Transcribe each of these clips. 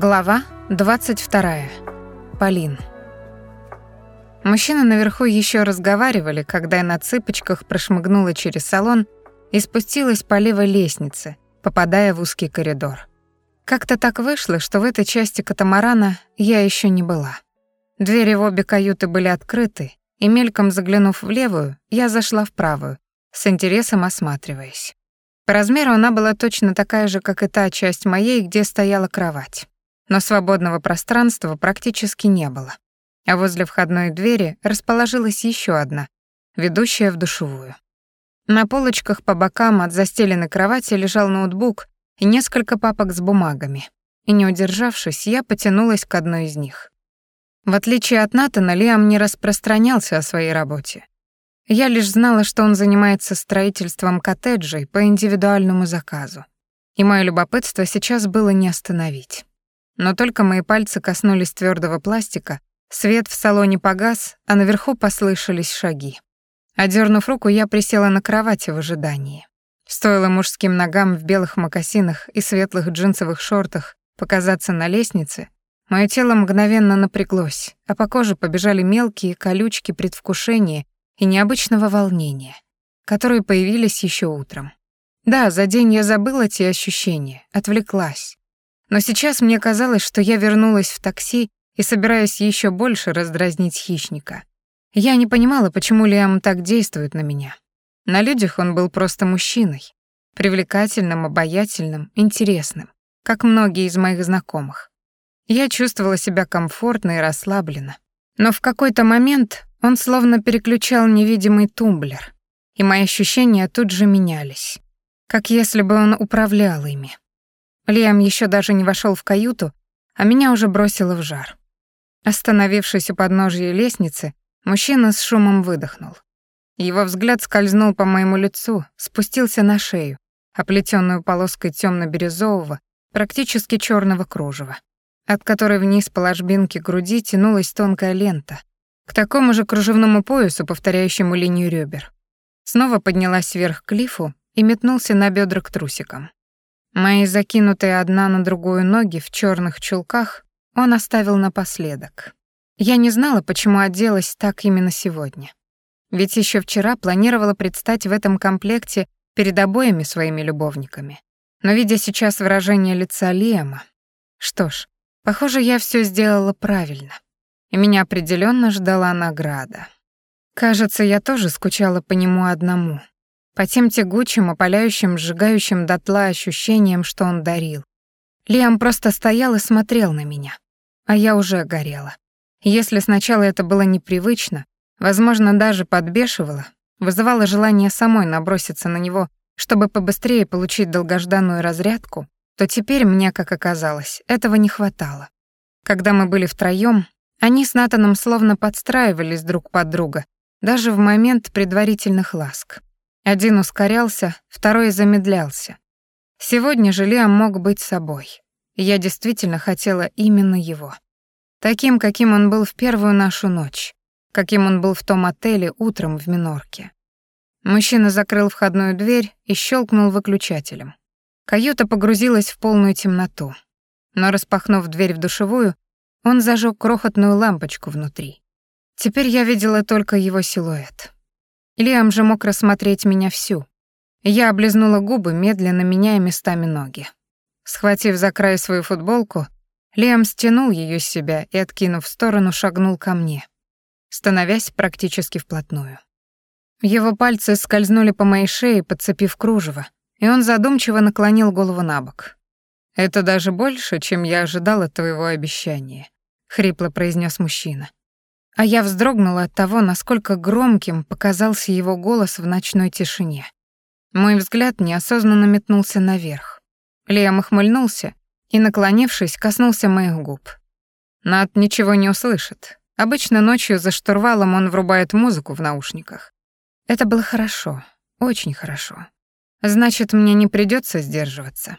Глава 22. Полин. Мужчины наверху еще разговаривали, когда я на цыпочках прошмыгнула через салон и спустилась по левой лестнице, попадая в узкий коридор. Как-то так вышло, что в этой части катамарана я еще не была. Двери в обе каюты были открыты, и мельком заглянув в левую, я зашла в правую, с интересом осматриваясь. По размеру она была точно такая же, как и та часть моей, где стояла кровать но свободного пространства практически не было. А возле входной двери расположилась еще одна, ведущая в душевую. На полочках по бокам от застеленной кровати лежал ноутбук и несколько папок с бумагами. И не удержавшись, я потянулась к одной из них. В отличие от Натана, Лиам не распространялся о своей работе. Я лишь знала, что он занимается строительством коттеджей по индивидуальному заказу. И мое любопытство сейчас было не остановить. Но только мои пальцы коснулись твердого пластика, свет в салоне погас, а наверху послышались шаги. Одернув руку, я присела на кровати в ожидании. Стоило мужским ногам в белых мокасинах и светлых джинсовых шортах показаться на лестнице, мое тело мгновенно напряглось, а по коже побежали мелкие колючки предвкушения и необычного волнения, которые появились еще утром. Да, за день я забыла те ощущения, отвлеклась. Но сейчас мне казалось, что я вернулась в такси и собираюсь еще больше раздразнить хищника. Я не понимала, почему Лиам так действует на меня. На людях он был просто мужчиной, привлекательным, обаятельным, интересным, как многие из моих знакомых. Я чувствовала себя комфортно и расслабленно. Но в какой-то момент он словно переключал невидимый тумблер, и мои ощущения тут же менялись, как если бы он управлял ими. Лиам еще даже не вошел в каюту, а меня уже бросило в жар. Остановившись у подножья лестницы, мужчина с шумом выдохнул. Его взгляд скользнул по моему лицу, спустился на шею, оплетенную полоской темно-бирюзового, практически черного кружева, от которой вниз по ложбинке груди тянулась тонкая лента, к такому же кружевному поясу, повторяющему линию ребер. Снова поднялась вверх к лифу и метнулся на бедра к трусикам. Мои закинутые одна на другую ноги в черных чулках он оставил напоследок. Я не знала, почему оделась так именно сегодня. Ведь еще вчера планировала предстать в этом комплекте перед обоими своими любовниками. Но видя сейчас выражение лица Лиама, что ж, похоже, я все сделала правильно. И меня определенно ждала награда. Кажется, я тоже скучала по нему одному по тем тягучим, опаляющим, сжигающим дотла ощущениям, что он дарил. Лиам просто стоял и смотрел на меня, а я уже горела. Если сначала это было непривычно, возможно, даже подбешивало, вызывало желание самой наброситься на него, чтобы побыстрее получить долгожданную разрядку, то теперь мне, как оказалось, этого не хватало. Когда мы были втроём, они с Натаном словно подстраивались друг под друга, даже в момент предварительных ласк. Один ускорялся, второй замедлялся. Сегодня же Лиам мог быть собой. Я действительно хотела именно его. Таким, каким он был в первую нашу ночь, каким он был в том отеле утром в Минорке. Мужчина закрыл входную дверь и щелкнул выключателем. Каюта погрузилась в полную темноту. Но распахнув дверь в душевую, он зажег крохотную лампочку внутри. Теперь я видела только его силуэт. Лиам же мог рассмотреть меня всю. Я облизнула губы, медленно меняя местами ноги. Схватив за край свою футболку, Лиам стянул ее с себя и, откинув в сторону, шагнул ко мне, становясь практически вплотную. Его пальцы скользнули по моей шее, подцепив кружево, и он задумчиво наклонил голову на бок. «Это даже больше, чем я ожидал от твоего обещания», — хрипло произнес мужчина а я вздрогнула от того, насколько громким показался его голос в ночной тишине. Мой взгляд неосознанно метнулся наверх. Лиам ухмыльнулся и, наклонившись, коснулся моих губ. Над ничего не услышит. Обычно ночью за штурвалом он врубает музыку в наушниках. Это было хорошо, очень хорошо. Значит, мне не придется сдерживаться.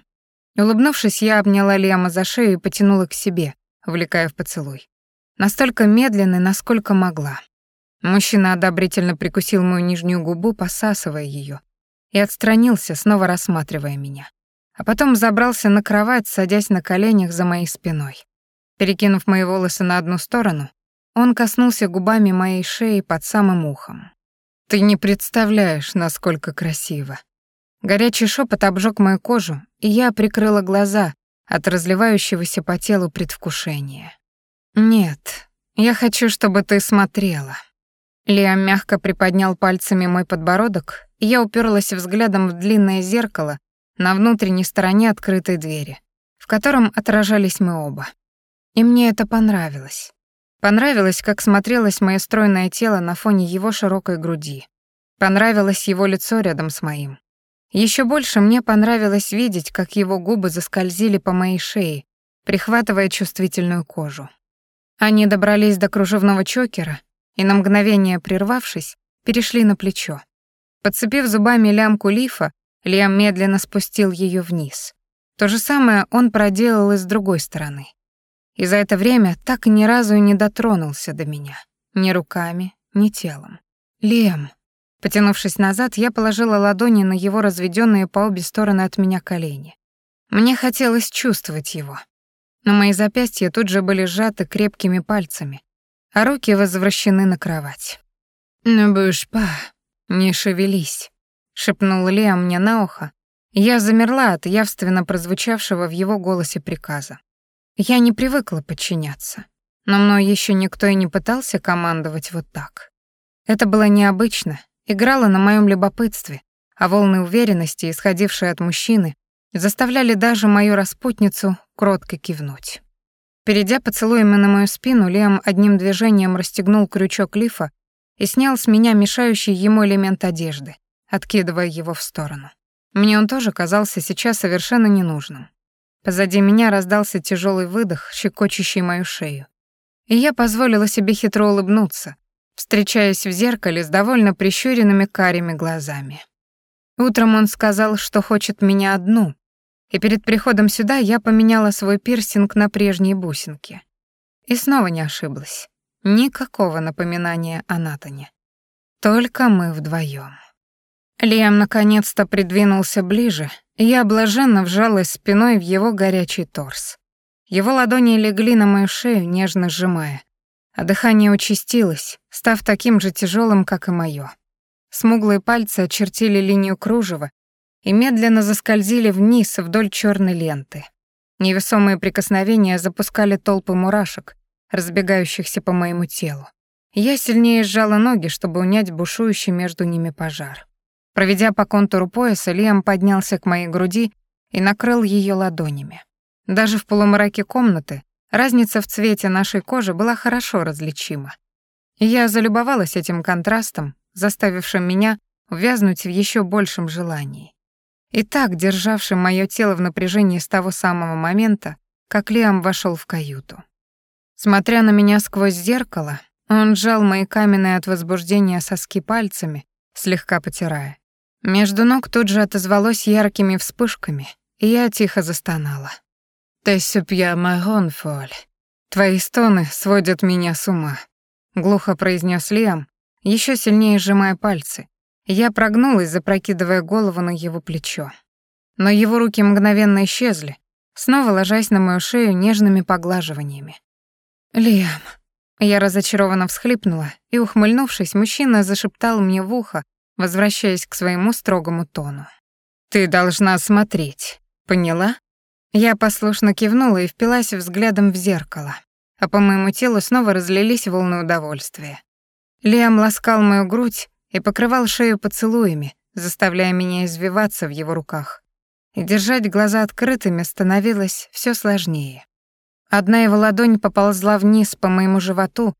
Улыбнувшись, я обняла Лиама за шею и потянула к себе, увлекая в поцелуй. Настолько медленной, насколько могла. Мужчина одобрительно прикусил мою нижнюю губу, посасывая ее, и отстранился, снова рассматривая меня. а потом забрался на кровать, садясь на коленях за моей спиной. Перекинув мои волосы на одну сторону, он коснулся губами моей шеи под самым ухом. «Ты не представляешь, насколько красиво». Горячий шепот обжег мою кожу, и я прикрыла глаза от разливающегося по телу предвкушения. «Нет, я хочу, чтобы ты смотрела». Лиам мягко приподнял пальцами мой подбородок, и я уперлась взглядом в длинное зеркало на внутренней стороне открытой двери, в котором отражались мы оба. И мне это понравилось. Понравилось, как смотрелось мое стройное тело на фоне его широкой груди. Понравилось его лицо рядом с моим. Еще больше мне понравилось видеть, как его губы заскользили по моей шее, прихватывая чувствительную кожу. Они добрались до кружевного чокера и, на мгновение прервавшись, перешли на плечо. Подцепив зубами лямку лифа, Лиам медленно спустил ее вниз. То же самое он проделал и с другой стороны и за это время так ни разу и не дотронулся до меня. Ни руками, ни телом. «Лем». Потянувшись назад, я положила ладони на его разведенные по обе стороны от меня колени. Мне хотелось чувствовать его. Но мои запястья тут же были сжаты крепкими пальцами, а руки возвращены на кровать. «Ну, будешь па, не шевелись», — шепнул Леом мне на ухо. Я замерла от явственно прозвучавшего в его голосе приказа. Я не привыкла подчиняться, но мной еще никто и не пытался командовать вот так. Это было необычно, играло на моем любопытстве, а волны уверенности, исходившие от мужчины, заставляли даже мою распутницу кротко кивнуть. Перейдя поцелуями на мою спину, Лиам одним движением расстегнул крючок лифа и снял с меня мешающий ему элемент одежды, откидывая его в сторону. Мне он тоже казался сейчас совершенно ненужным. Позади меня раздался тяжелый выдох, щекочущий мою шею. И я позволила себе хитро улыбнуться, встречаясь в зеркале с довольно прищуренными карими глазами. Утром он сказал, что хочет меня одну, и перед приходом сюда я поменяла свой пирсинг на прежние бусинки. И снова не ошиблась. Никакого напоминания о Натане. Только мы вдвоем. Лиам наконец-то придвинулся ближе, и я блаженно вжалась спиной в его горячий торс. Его ладони легли на мою шею, нежно сжимая, а дыхание участилось, став таким же тяжелым, как и мое. Смуглые пальцы очертили линию кружева и медленно заскользили вниз вдоль черной ленты. Невесомые прикосновения запускали толпы мурашек, разбегающихся по моему телу. Я сильнее сжала ноги, чтобы унять бушующий между ними пожар. Проведя по контуру пояса, Лиам поднялся к моей груди и накрыл ее ладонями. Даже в полумраке комнаты разница в цвете нашей кожи была хорошо различима. я залюбовалась этим контрастом, заставившим меня увязнуть в еще большем желании. И так державшим мое тело в напряжении с того самого момента, как Лиам вошел в каюту. Смотря на меня сквозь зеркало, он сжал мои каменные от возбуждения соски пальцами, слегка потирая. Между ног тут же отозвалось яркими вспышками, и я тихо застонала. «Тессюпья магонфоль. Твои стоны сводят меня с ума», — глухо произнес Лиам, еще сильнее сжимая пальцы. Я прогнулась, запрокидывая голову на его плечо. Но его руки мгновенно исчезли, снова ложась на мою шею нежными поглаживаниями. «Лиам», я разочарованно всхлипнула, и, ухмыльнувшись, мужчина зашептал мне в ухо, возвращаясь к своему строгому тону. «Ты должна смотреть, поняла?» Я послушно кивнула и впилась взглядом в зеркало, а по моему телу снова разлились волны удовольствия. Лиам ласкал мою грудь и покрывал шею поцелуями, заставляя меня извиваться в его руках. И держать глаза открытыми становилось все сложнее. Одна его ладонь поползла вниз по моему животу,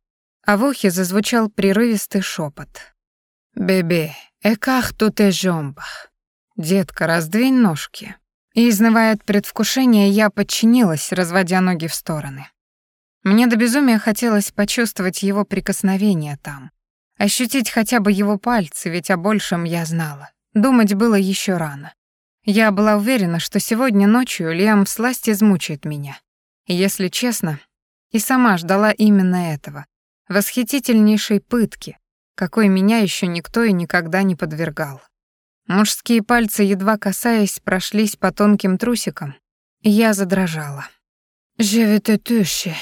а в ухе зазвучал прерывистый шепот. «Бебе, эках тут и жомбах. Детка, раздвинь ножки». И, изнывая от предвкушения, я подчинилась, разводя ноги в стороны. Мне до безумия хотелось почувствовать его прикосновение там. Ощутить хотя бы его пальцы, ведь о большем я знала. Думать было еще рано. Я была уверена, что сегодня ночью Лиам всласть измучает меня. И, если честно, и сама ждала именно этого. Восхитительнейшей пытки, какой меня еще никто и никогда не подвергал. Мужские пальцы, едва касаясь, прошлись по тонким трусикам, и я задрожала. «Je туши.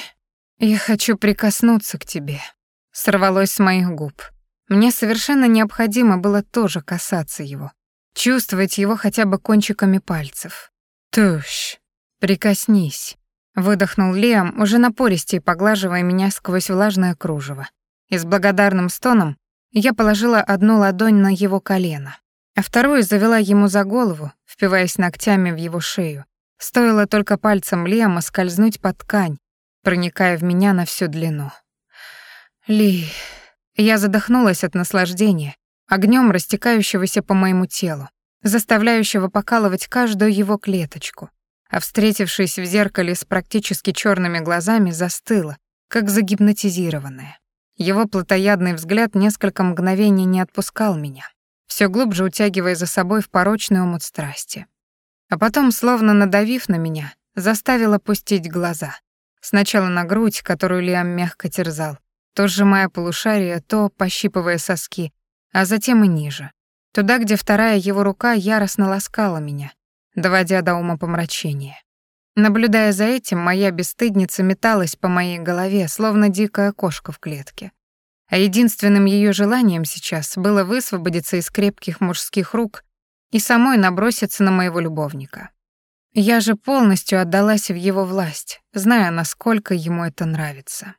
Я хочу прикоснуться к тебе», — сорвалось с моих губ. Мне совершенно необходимо было тоже касаться его, чувствовать его хотя бы кончиками пальцев. «Туш, прикоснись», — выдохнул Лиам, уже напористей поглаживая меня сквозь влажное кружево. И с благодарным стоном я положила одну ладонь на его колено, а вторую завела ему за голову, впиваясь ногтями в его шею. Стоило только пальцем Лиама скользнуть под ткань, проникая в меня на всю длину. Ли... Я задохнулась от наслаждения, огнем растекающегося по моему телу, заставляющего покалывать каждую его клеточку, а встретившись в зеркале с практически черными глазами, застыла, как загипнотизированная. Его плотоядный взгляд несколько мгновений не отпускал меня, все глубже утягивая за собой в порочный омут страсти. А потом, словно надавив на меня, заставил опустить глаза. Сначала на грудь, которую Лиам мягко терзал, то сжимая полушарие, то пощипывая соски, а затем и ниже. Туда, где вторая его рука яростно ласкала меня, доводя до ума помрачения. Наблюдая за этим, моя бесстыдница металась по моей голове, словно дикая кошка в клетке. А единственным ее желанием сейчас было высвободиться из крепких мужских рук и самой наброситься на моего любовника. Я же полностью отдалась в его власть, зная, насколько ему это нравится.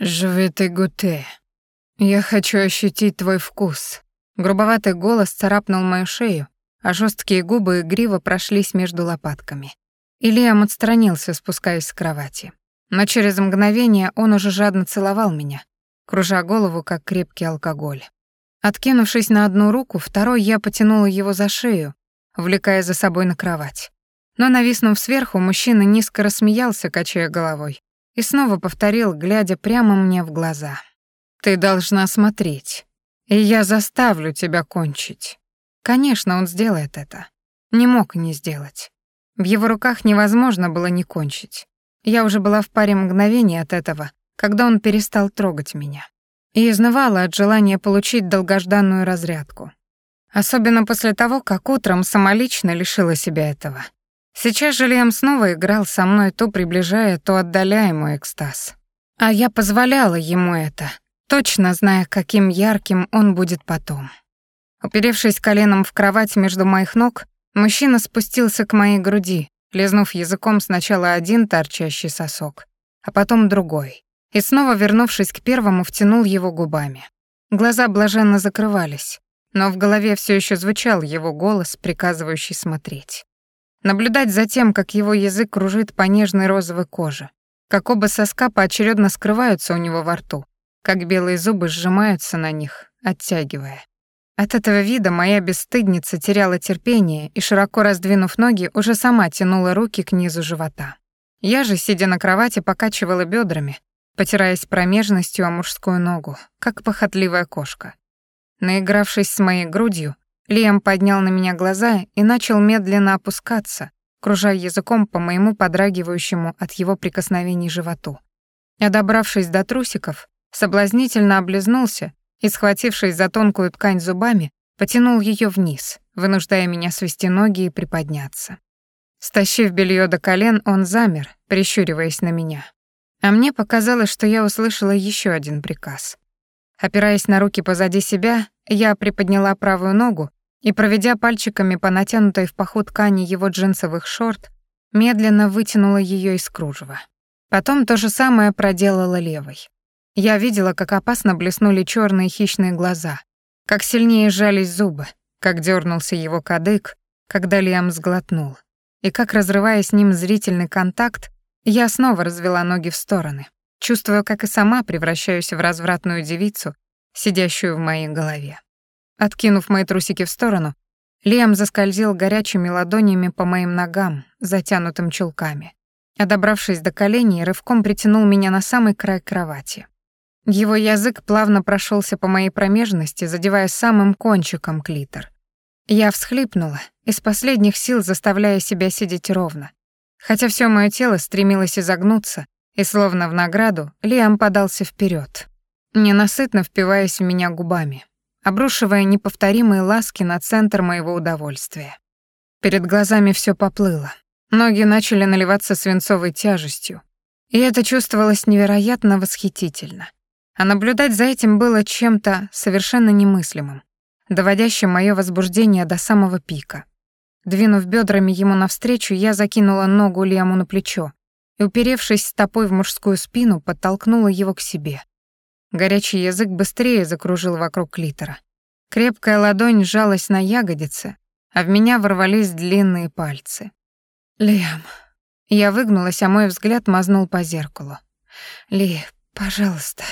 «Живи ты, Гуте. Я хочу ощутить твой вкус». Грубоватый голос царапнул мою шею, а жесткие губы игриво прошлись между лопатками. Ильям отстранился, спускаясь с кровати. Но через мгновение он уже жадно целовал меня, кружа голову, как крепкий алкоголь. Откинувшись на одну руку, второй я потянула его за шею, увлекая за собой на кровать. Но, нависнув сверху, мужчина низко рассмеялся, качая головой, и снова повторил, глядя прямо мне в глаза. «Ты должна смотреть, и я заставлю тебя кончить». Конечно, он сделает это. Не мог не сделать. В его руках невозможно было не кончить. Я уже была в паре мгновений от этого, когда он перестал трогать меня. И изнывала от желания получить долгожданную разрядку. Особенно после того, как утром самолично лишила себя этого. Сейчас же Лиам снова играл со мной, то приближая, то отдаляя мой экстаз. А я позволяла ему это, точно зная, каким ярким он будет потом. Уперевшись коленом в кровать между моих ног, Мужчина спустился к моей груди, лизнув языком сначала один торчащий сосок, а потом другой, и снова, вернувшись к первому, втянул его губами. Глаза блаженно закрывались, но в голове все еще звучал его голос, приказывающий смотреть. Наблюдать за тем, как его язык кружит по нежной розовой коже, как оба соска поочередно скрываются у него во рту, как белые зубы сжимаются на них, оттягивая. От этого вида моя бесстыдница теряла терпение и, широко раздвинув ноги, уже сама тянула руки к низу живота. Я же, сидя на кровати, покачивала бедрами, потираясь промежностью о мужскую ногу, как похотливая кошка. Наигравшись с моей грудью, Лиам поднял на меня глаза и начал медленно опускаться, кружая языком по моему подрагивающему от его прикосновений животу. А добравшись до трусиков, соблазнительно облизнулся и, схватившись за тонкую ткань зубами, потянул ее вниз, вынуждая меня свести ноги и приподняться. Стащив белье до колен, он замер, прищуриваясь на меня. А мне показалось, что я услышала еще один приказ. Опираясь на руки позади себя, я приподняла правую ногу и, проведя пальчиками по натянутой в паху ткани его джинсовых шорт, медленно вытянула ее из кружева. Потом то же самое проделала левой. Я видела, как опасно блеснули черные хищные глаза, как сильнее сжались зубы, как дернулся его кадык, когда Лиам сглотнул, и как, разрывая с ним зрительный контакт, я снова развела ноги в стороны, чувствуя, как и сама превращаюсь в развратную девицу, сидящую в моей голове. Откинув мои трусики в сторону, Лиам заскользил горячими ладонями по моим ногам, затянутым чулками. А добравшись до коленей, рывком притянул меня на самый край кровати. Его язык плавно прошелся по моей промежности, задевая самым кончиком клитор. Я всхлипнула, из последних сил заставляя себя сидеть ровно. Хотя все мое тело стремилось изогнуться, и словно в награду Лиам подался вперед, ненасытно впиваясь в меня губами. обрушивая неповторимые ласки на центр моего удовольствия. Перед глазами все поплыло. Ноги начали наливаться свинцовой тяжестью. И это чувствовалось невероятно восхитительно. А наблюдать за этим было чем-то совершенно немыслимым, доводящим мое возбуждение до самого пика. Двинув бедрами ему навстречу, я закинула ногу Лиаму на плечо и, уперевшись стопой в мужскую спину, подтолкнула его к себе. Горячий язык быстрее закружил вокруг клитора. Крепкая ладонь сжалась на ягодице, а в меня ворвались длинные пальцы. «Лиам». Я выгнулась, а мой взгляд мазнул по зеркалу. «Ли, пожалуйста».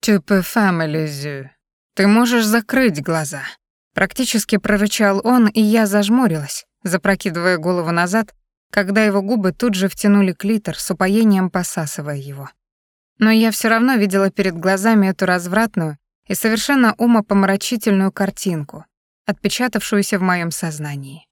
«Tu peux fermer les yeux». «Ты можешь закрыть глаза». Практически прорычал он, и я зажмурилась, запрокидывая голову назад, когда его губы тут же втянули клитор, с упоением посасывая его. Но я все равно видела перед глазами эту развратную и совершенно умопомрачительную картинку, отпечатавшуюся в моем сознании.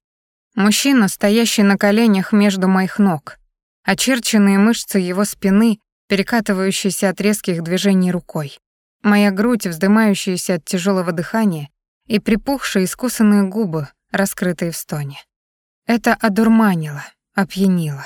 Мужчина, стоящий на коленях между моих ног, очерченные мышцы его спины, перекатывающиеся от резких движений рукой, моя грудь, вздымающаяся от тяжелого дыхания, и припухшие искусанные губы, раскрытые в стоне. Это одурманило, опьянило.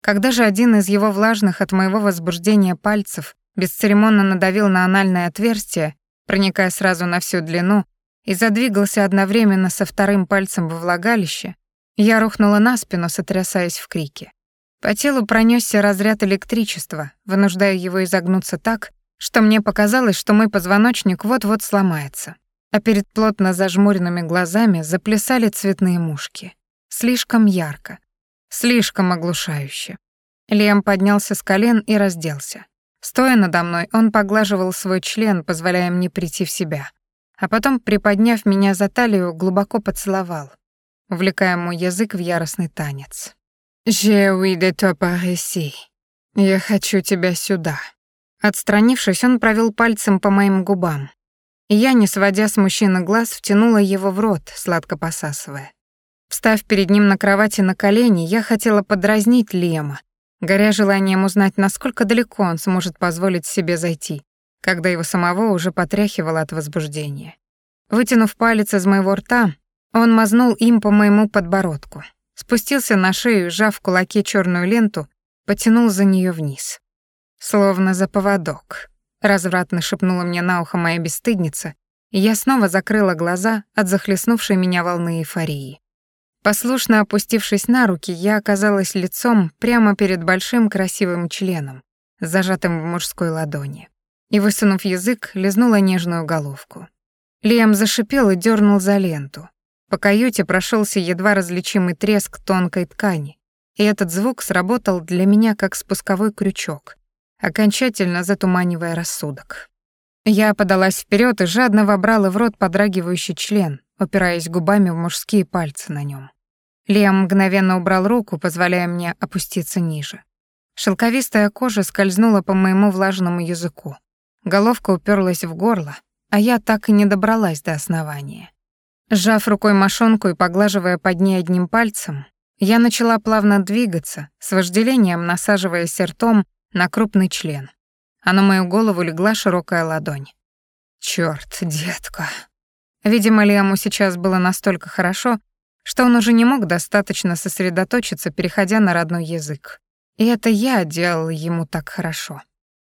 Когда же один из его влажных от моего возбуждения пальцев бесцеремонно надавил на анальное отверстие, проникая сразу на всю длину, и задвигался одновременно со вторым пальцем во влагалище, я рухнула на спину, сотрясаясь в крике. По телу пронесся разряд электричества, вынуждая его изогнуться так, что мне показалось, что мой позвоночник вот-вот сломается. А перед плотно зажмуренными глазами заплясали цветные мушки. Слишком ярко, Слишком оглушающе. Лем поднялся с колен и разделся. Стоя надо мной, он поглаживал свой член, позволяя мне прийти в себя. А потом, приподняв меня за талию, глубоко поцеловал, увлекая мой язык в яростный танец. «Je oui de toi. Я хочу тебя сюда». Отстранившись, он провел пальцем по моим губам. Я, не сводя с мужчины глаз, втянула его в рот, сладко посасывая. Встав перед ним на кровати на колени, я хотела подразнить Лема, горя желанием узнать, насколько далеко он сможет позволить себе зайти, когда его самого уже потряхивало от возбуждения. Вытянув палец из моего рта, он мазнул им по моему подбородку, спустился на шею сжав в кулаке черную ленту, потянул за нее вниз. Словно за поводок. Развратно шепнула мне на ухо моя бесстыдница, и я снова закрыла глаза от захлестнувшей меня волны эйфории. Послушно опустившись на руки, я оказалась лицом прямо перед большим красивым членом, зажатым в мужской ладони. И, высунув язык, лизнула нежную головку. Лиам зашипел и дернул за ленту. По каюте прошелся едва различимый треск тонкой ткани, и этот звук сработал для меня как спусковой крючок, окончательно затуманивая рассудок. Я подалась вперед и жадно вобрала в рот подрагивающий член, упираясь губами в мужские пальцы на нем. Лиам мгновенно убрал руку, позволяя мне опуститься ниже. Шелковистая кожа скользнула по моему влажному языку. Головка уперлась в горло, а я так и не добралась до основания. Сжав рукой мошонку и поглаживая под ней одним пальцем, я начала плавно двигаться, с вожделением насаживаясь ртом на крупный член. А на мою голову легла широкая ладонь. «Чёрт, детка!» Видимо, Лиаму сейчас было настолько хорошо, что он уже не мог достаточно сосредоточиться, переходя на родной язык. И это я делала ему так хорошо.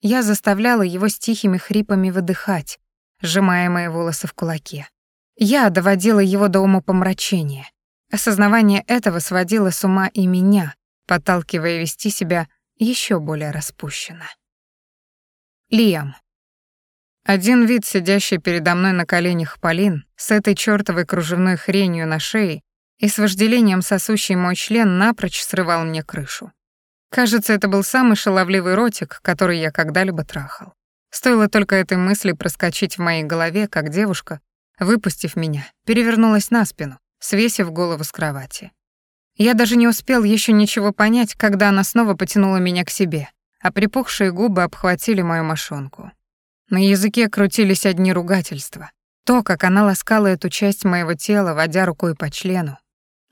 Я заставляла его с тихими хрипами выдыхать, сжимая мои волосы в кулаке. Я доводила его до умопомрачения. Осознавание этого сводило с ума и меня, подталкивая вести себя еще более распущенно. Лиам. Один вид, сидящий передо мной на коленях Полин, с этой чёртовой кружевной хренью на шее и с вожделением сосущий мой член напрочь срывал мне крышу. Кажется, это был самый шаловливый ротик, который я когда-либо трахал. Стоило только этой мысли проскочить в моей голове, как девушка, выпустив меня, перевернулась на спину, свесив голову с кровати. Я даже не успел еще ничего понять, когда она снова потянула меня к себе, а припухшие губы обхватили мою мошонку. На языке крутились одни ругательства. То, как она ласкала эту часть моего тела, водя рукой по члену.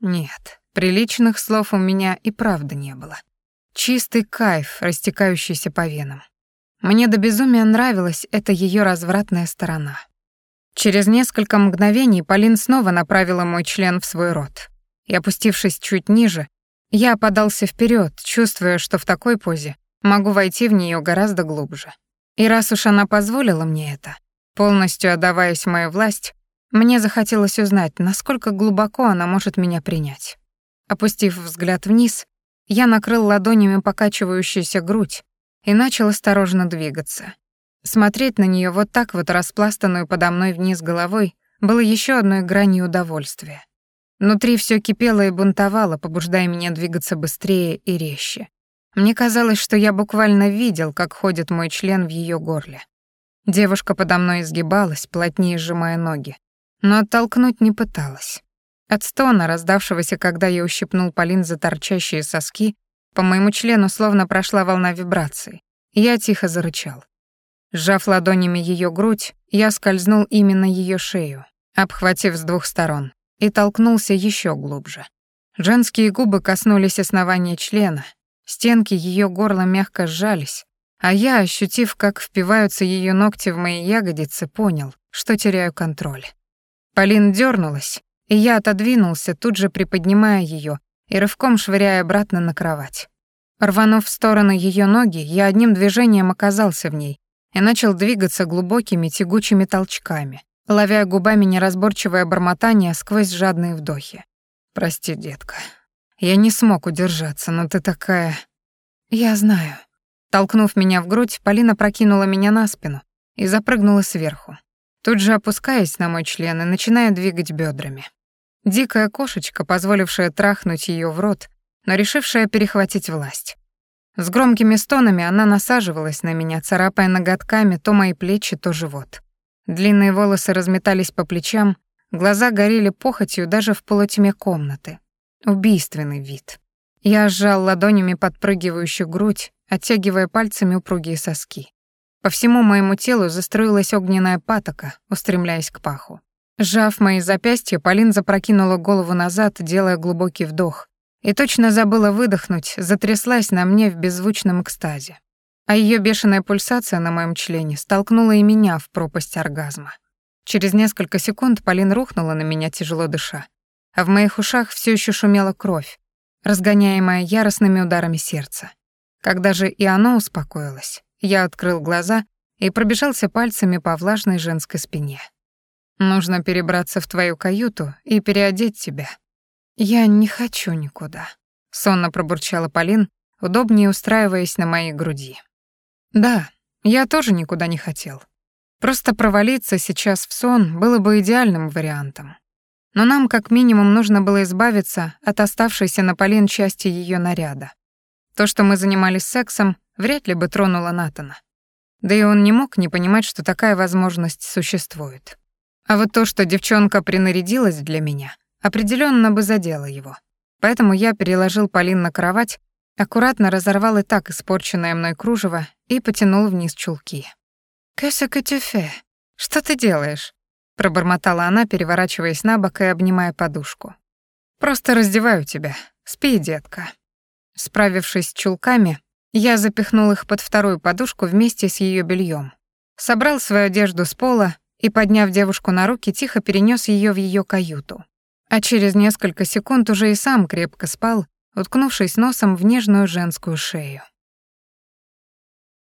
Нет, приличных слов у меня и правда не было. Чистый кайф, растекающийся по венам. Мне до безумия нравилась эта ее развратная сторона. Через несколько мгновений Полин снова направила мой член в свой рот. И опустившись чуть ниже, я подался вперед, чувствуя, что в такой позе могу войти в нее гораздо глубже. И раз уж она позволила мне это, полностью отдаваясь в мою власть, мне захотелось узнать, насколько глубоко она может меня принять. Опустив взгляд вниз, я накрыл ладонями покачивающуюся грудь и начал осторожно двигаться. Смотреть на нее вот так вот распластанную подо мной вниз головой было еще одной гранью удовольствия. Внутри все кипело и бунтовало, побуждая меня двигаться быстрее и резче. Мне казалось, что я буквально видел, как ходит мой член в ее горле. Девушка подо мной изгибалась, плотнее сжимая ноги, но оттолкнуть не пыталась. От стона, раздавшегося, когда я ущипнул Полин за торчащие соски, по моему члену словно прошла волна вибраций. Я тихо зарычал. Сжав ладонями ее грудь, я скользнул именно ее шею, обхватив с двух сторон, и толкнулся еще глубже. Женские губы коснулись основания члена, Стенки ее горла мягко сжались, а я, ощутив, как впиваются ее ногти в мои ягодицы, понял, что теряю контроль. Полин дернулась, и я отодвинулся, тут же приподнимая ее и рывком швыряя обратно на кровать. Рванув в стороны ее ноги, я одним движением оказался в ней и начал двигаться глубокими тягучими толчками, ловя губами неразборчивое бормотание сквозь жадные вдохи. «Прости, детка, я не смог удержаться, но ты такая... Я знаю. Толкнув меня в грудь, Полина прокинула меня на спину и запрыгнула сверху. Тут же опускаясь на мой член и начиная двигать бедрами. Дикая кошечка, позволившая трахнуть ее в рот, но решившая перехватить власть. С громкими стонами она насаживалась на меня, царапая ноготками то мои плечи, то живот. Длинные волосы разметались по плечам, глаза горели похотью даже в полутьме комнаты. Убийственный вид. Я сжал ладонями подпрыгивающую грудь, оттягивая пальцами упругие соски. По всему моему телу застроилась огненная патока, устремляясь к паху. Сжав мои запястья, Полин запрокинула голову назад, делая глубокий вдох, и точно забыла выдохнуть, затряслась на мне в беззвучном экстазе. А ее бешеная пульсация на моем члене столкнула и меня в пропасть оргазма. Через несколько секунд Полин рухнула на меня, тяжело дыша а в моих ушах все еще шумела кровь, разгоняемая яростными ударами сердца. Когда же и оно успокоилось, я открыл глаза и пробежался пальцами по влажной женской спине. «Нужно перебраться в твою каюту и переодеть тебя». «Я не хочу никуда», — сонно пробурчала Полин, удобнее устраиваясь на моей груди. «Да, я тоже никуда не хотел. Просто провалиться сейчас в сон было бы идеальным вариантом. Но нам как минимум нужно было избавиться от оставшейся на Полин части ее наряда. То, что мы занимались сексом, вряд ли бы тронуло Натана. Да и он не мог не понимать, что такая возможность существует. А вот то, что девчонка принарядилась для меня, определенно бы задело его. Поэтому я переложил Полин на кровать, аккуратно разорвал и так испорченное мной кружево и потянул вниз чулки. «Qu'est-ce que tu fais? Что ты делаешь?» Пробормотала она, переворачиваясь на бок и обнимая подушку. Просто раздеваю тебя. Спи, детка. Справившись с чулками, я запихнул их под вторую подушку вместе с ее бельем. Собрал свою одежду с пола и, подняв девушку на руки, тихо перенес ее в ее каюту. А через несколько секунд уже и сам крепко спал, уткнувшись носом в нежную женскую шею.